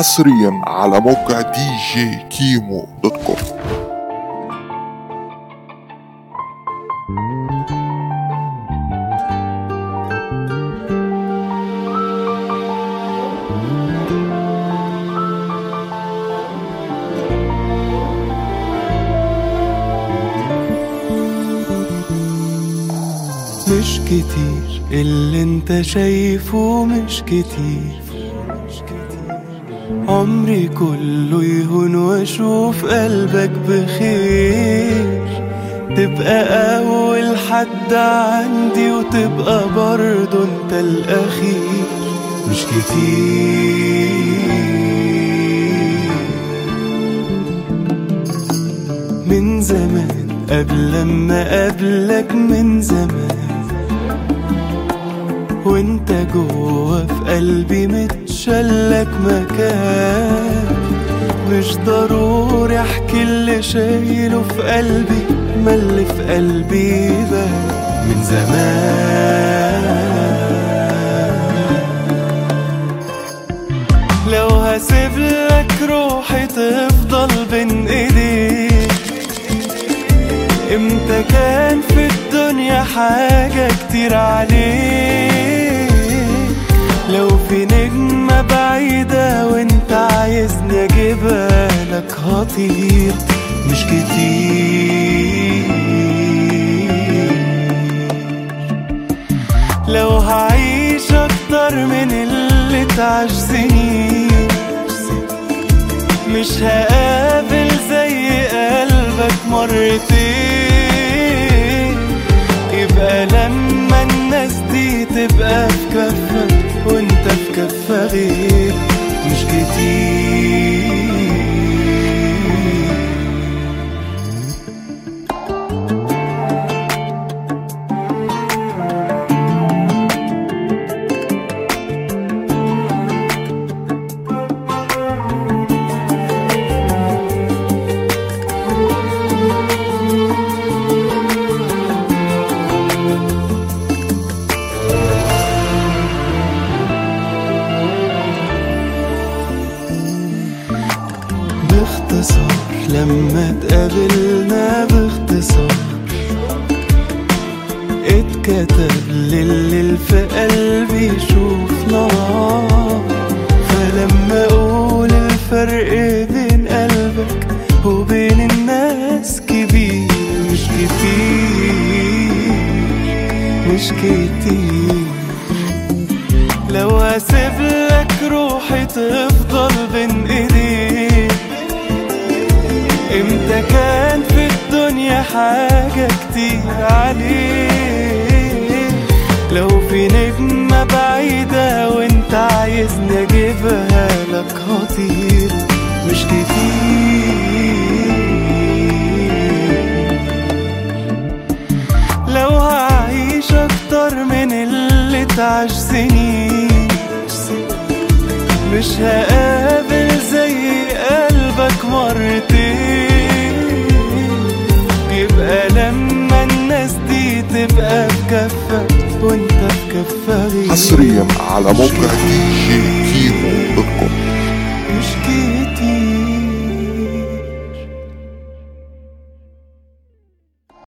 حصريا على موقع دي جي كيمو dot com مش كتير اللي انت شايفه مش كتير. عمري كله يهون وأشوف قلبك بخير. تبقى أول حد عندي وتبقى برضه أنت الأخير. مش كتير. من زمان قبل ما قابلك من زمان. وأنت جوه في قلبي متشلك مكان. مش ضروري أحكي اللي شايله في قلبي ما اللي في قلبي بان من زمان. لو هسيب لك روحي تفضل بين إيديك. إمتى كان في الدنيا حاجة كتير عليك؟ هطير مش كتير. لو هعيش أكتر من اللي سنين مش هقابل زي قلبك مرتين. يبقى لما الناس دي تبقى في كفة باختصار لما اتقابلنا باختصار. اتكتب للي في قلبي يشوف نار. فلما أقول الفرق بين قلبك وبين الناس كبير مش كتير مش كتير. لو هسيب لك روحي تفضل بين حاجة كتير عليك. لو في نجمة بعيدة وانت عايزني اجيبها لك هطير مش كتير. لو هعيش أكتر من اللي اتعاش سنين مش هقابل تبقى في وانت في كفة حصريا على موقع جي كيمو دوت كوم.